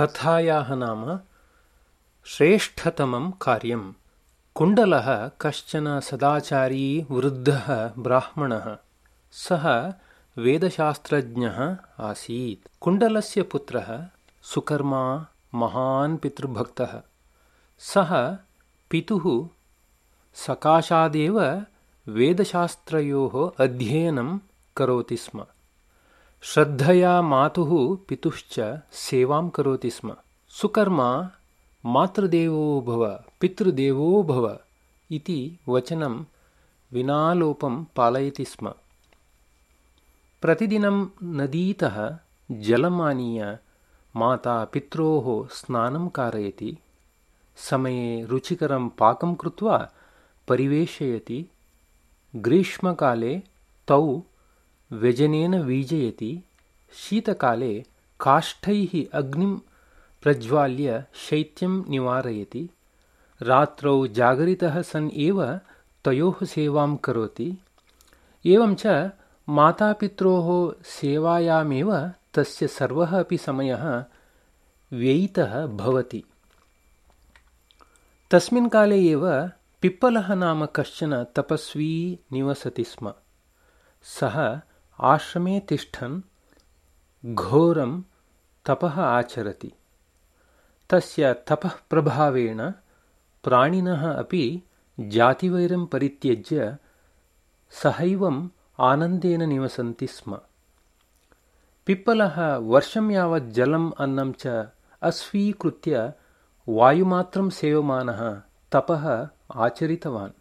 कथायाः नाम श्रेष्ठतमं कार्यम् कुण्डलः कश्चन सदाचारी वृद्धः ब्राह्मणः। सः वेदशास्त्रज्ञः आसीत्। कुण्डलस्य पुत्रः सुकर्मा महान् पितृभक्तः। सः पितुः सकाशादेव वेदशास्त्रयोः अध्ययनं करोति स्म श्रद्धया मातुः पितुश्च सेवां करोति स्म। सुकर्मा मातृदेवो भव पितृदेवो भव इति वचनं विनालोपं पालयति स्म। प्रतिदिनं नदीतः जलम् आनीय माता पित्रोः स्नानं कारयति। समये रुचिकरं पाकं कृत्वा परिवेशयति। ग्रीष्मकाले तौ व्यजनेन वीजयति शीतकाले काष्ठैः अग्निं प्रज्वाल्य शैत्यं निवारयति रात्रौ जागरितः सन् एव तयोः सेवां करोति। एवं च मातापित्रोः सेवायामेव तस्य सर्वः अपि समयः व्ययितः भवति। तस्मिन् काले एव पिप्पलः नाम कश्चन तपस्वी निवसति स्म। सः आश्रमे तिष्ठन् घोरं तपः आचरति। तस्य तपःप्रभावेण प्राणिनः अपि जातिवैरं परित्यज्य सहैवम् आनन्देन निवसन्ति स्म। पिप्पलः वर्षं यावत् जलम् अन्नं च अस्वीकृत्य वायुमात्रं सेवमानः तपः आचरितवान्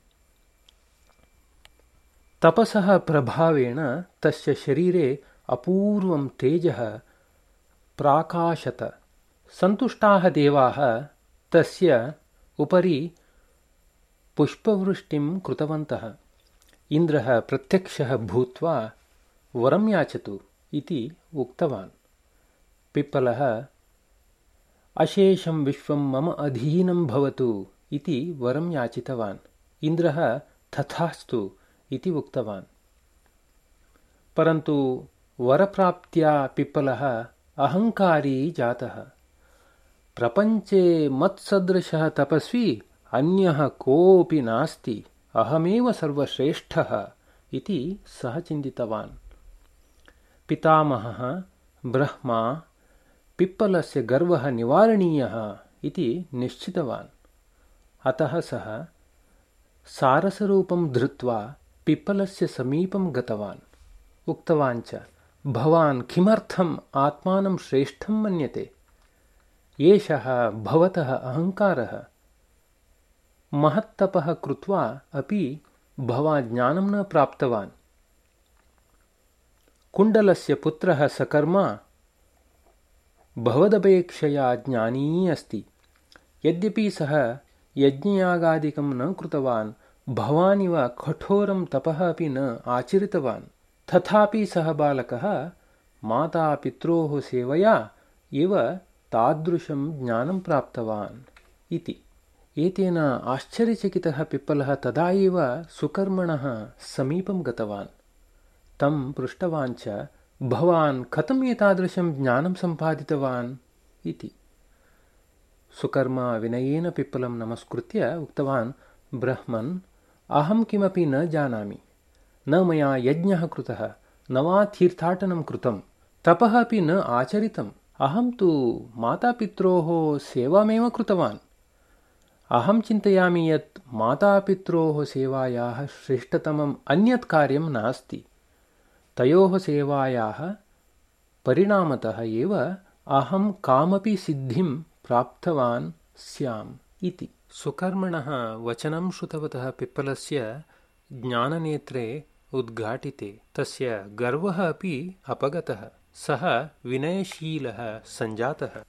तपसः प्रभावेण तस्य शरीरे अपूर्वं तेजः प्राकाशत। सन्तुष्टाः देवाः तस्य उपरि पुष्पवृष्टिं कृतवन्तः। इन्द्रः प्रत्यक्षः भूत्वा वरं याचतु इति उक्तवान्। पिप्पलः अशेषं विश्वं मम अधीनं भवतु इति वरं याचितवान्। इन्द्रः तथास्तु इति उक्तवान्। परन्तु वरप्राप्त्या पिप्पलः अहङ्कारी जातः। प्रपञ्चे मत्सदृशः तपस्वी अन्यः कोऽपि नास्ति, अहमेव सर्वश्रेष्ठः इति सः चिन्तितवान्। पितामहः, ब्रह्मा, पिप्पलस्य गर्वः निवारणीयः इति निश्चितवान्। अतः सः सारसरूपं धृत्वा पिप्पलस्य समीपं गतवान्। उक्तवान् च भवान् किमर्थम् आत्मानं श्रेष्ठं मन्यते? एषः भवतः अहङ्कारः महत्तपः कृत्वा अपि भवान् ज्ञानं न प्राप्तवान्। कुण्डलस्य पुत्रः सकर्मा भवदपेक्षया ज्ञानी अस्ति यद्यपि सः यज्ञयागादिकं न कृतवान् भवानिव कठोरं तपः अपि न आचरितवान्। तथापि सः बालकः मातापित्रोः सेवया एव तादृशं ज्ञानं प्राप्तवान् इति। एतेन आश्चर्यचकितः पिप्पलः तदा एव सुकर्मणः समीपं गतवान्। तं पृष्टवान् च भवान् कथम् एतादृशं ज्ञानं सम्पादितवान्? इति। सुकर्मा विनयेन पिप्पलं नमस्कृत्य उक्तवान् ब्रह्मन् अहं किमपि न जानामि। न मया यज्ञः कृतः न वा तीर्थाटनं कृतं तपः अपि न आचरितम्। अहं तु मातापित्रोः सेवामेव कृतवान्। अहं चिन्तयामि यत् मातापित्रोः सेवायाः श्रेष्ठतमम् अन्यत् कार्यं नास्ति। तयोः सेवायाः परिणामतः एव अहं कामपि सिद्धिं प्राप्तवान् स्याम् इति। सुकर्मणः वचनं श्रुतवतः पिप्पलस्य ज्ञाननेत्रे उद्घाटिते। तस्य गर्वः अपि अपगतः। सः विनयशीलः सञ्जातः